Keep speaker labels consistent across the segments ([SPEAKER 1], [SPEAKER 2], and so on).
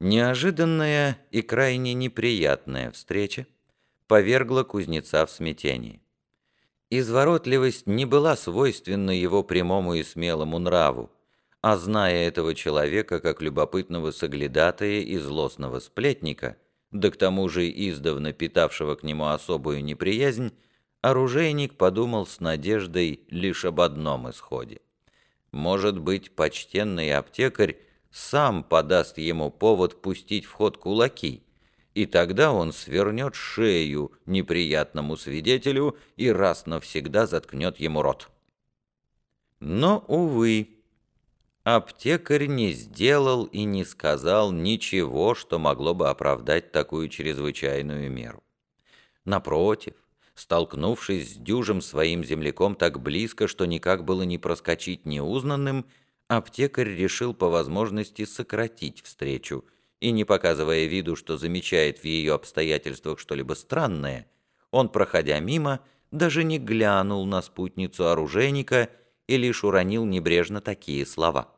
[SPEAKER 1] Неожиданная и крайне неприятная встреча повергла кузнеца в смятение. Изворотливость не была свойственна его прямому и смелому нраву, а зная этого человека как любопытного соглядатая и злостного сплетника, да к тому же издавна питавшего к нему особую неприязнь, оружейник подумал с надеждой лишь об одном исходе. Может быть, почтенный аптекарь сам подаст ему повод пустить в ход кулаки, и тогда он свернет шею неприятному свидетелю и раз навсегда заткнет ему рот. Но, увы, аптекарь не сделал и не сказал ничего, что могло бы оправдать такую чрезвычайную меру. Напротив, столкнувшись с дюжим своим земляком так близко, что никак было не проскочить неузнанным, аптекарь решил по возможности сократить встречу, и не показывая виду, что замечает в ее обстоятельствах что-либо странное, он, проходя мимо, даже не глянул на спутницу оружейника и лишь уронил небрежно такие слова.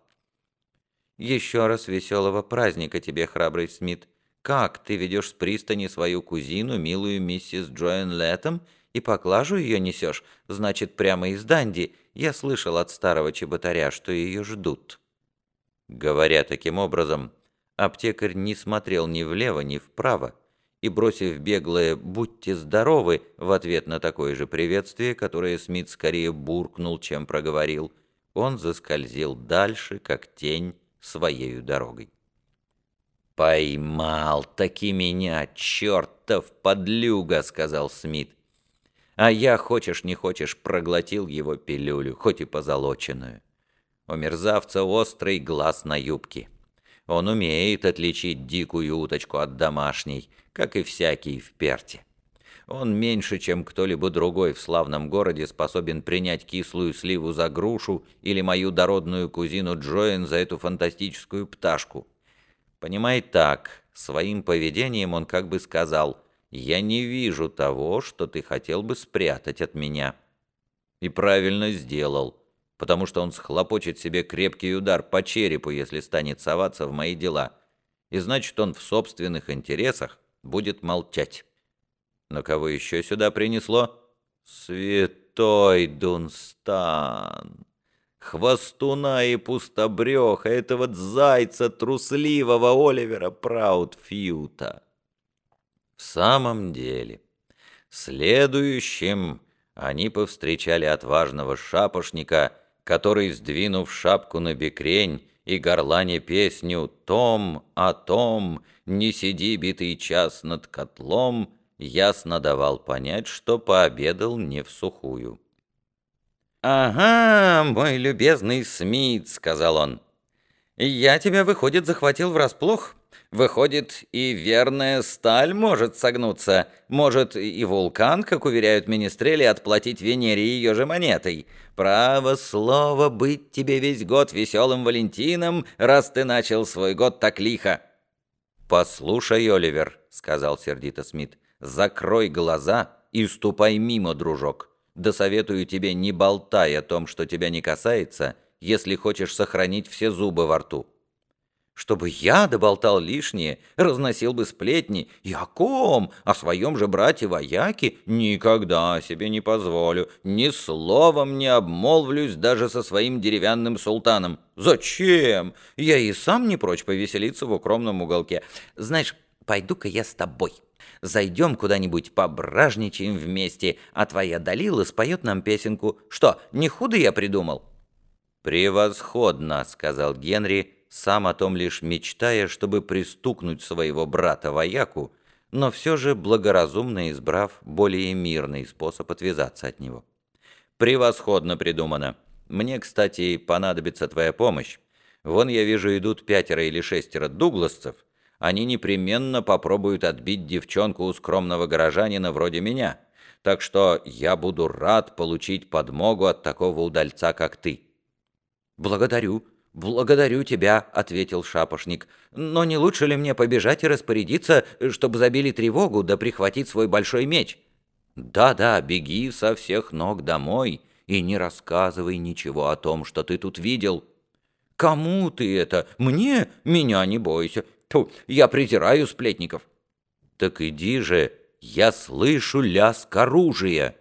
[SPEAKER 1] «Еще раз веселого праздника тебе, храбрый Смит. Как ты ведешь с пристани свою кузину, милую миссис Джоэн Леттем, и поклажу ее несешь, значит, прямо из Данди. Я слышал от старого чеботаря, что ее ждут». Говоря таким образом, аптекарь не смотрел ни влево, ни вправо, и, бросив беглое «будьте здоровы» в ответ на такое же приветствие, которое Смит скорее буркнул, чем проговорил, он заскользил дальше, как тень, своею дорогой. «Поймал таки меня, чертов подлюга!» — сказал Смит. А я, хочешь не хочешь, проглотил его пилюлю, хоть и позолоченную. У мерзавца острый глаз на юбке. Он умеет отличить дикую уточку от домашней, как и всякий в перте. Он меньше, чем кто-либо другой в славном городе способен принять кислую сливу за грушу или мою дородную кузину Джоэн за эту фантастическую пташку. Понимай так, своим поведением он как бы сказал я не вижу того, что ты хотел бы спрятать от меня». И правильно сделал, потому что он схлопочет себе крепкий удар по черепу, если станет соваться в мои дела, и значит, он в собственных интересах будет молчать. Но кого еще сюда принесло? Святой Дунстан! Хвостуна и пустобреха этого зайца трусливого Оливера Праудфьюта! В самом деле, следующим они повстречали отважного шапошника, который, сдвинув шапку на бекрень и горлане песню «Том, а Том, не сиди битый час над котлом», ясно давал понять, что пообедал не в сухую. «Ага, мой любезный Смит», — сказал он, — «я тебя, выходит, захватил врасплох». Выходит, и верная сталь может согнуться, может и вулкан, как уверяют министрели, отплатить Венере ее же монетой. Право слово быть тебе весь год веселым Валентином, раз ты начал свой год так лихо. «Послушай, Оливер», — сказал сердито Смит, — «закрой глаза и ступай мимо, дружок. Да советую тебе, не болтай о том, что тебя не касается, если хочешь сохранить все зубы во рту» чтобы я доболтал лишнее, разносил бы сплетни. И о ком? О своем же брате-вояке? Никогда себе не позволю. Ни словом не обмолвлюсь даже со своим деревянным султаном. Зачем? Я и сам не прочь повеселиться в укромном уголке. Знаешь, пойду-ка я с тобой. Зайдем куда-нибудь, пображничаем вместе, а твоя Далила споет нам песенку. Что, не худо я придумал?» «Превосходно», — сказал Генри, — сам о том лишь мечтая, чтобы пристукнуть своего брата-вояку, но все же благоразумно избрав более мирный способ отвязаться от него. «Превосходно придумано. Мне, кстати, понадобится твоя помощь. Вон, я вижу, идут пятеро или шестеро дугласцев. Они непременно попробуют отбить девчонку у скромного горожанина вроде меня. Так что я буду рад получить подмогу от такого удальца, как ты». «Благодарю», «Благодарю тебя», — ответил шапошник. «Но не лучше ли мне побежать и распорядиться, чтобы забили тревогу, да прихватить свой большой меч?» «Да-да, беги со всех ног домой и не рассказывай ничего о том, что ты тут видел». «Кому ты это? Мне? Меня не бойся.
[SPEAKER 2] Тьфу, я презираю сплетников.
[SPEAKER 1] Так иди же, я слышу лязг оружия.